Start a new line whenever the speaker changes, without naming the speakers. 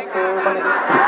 Satu,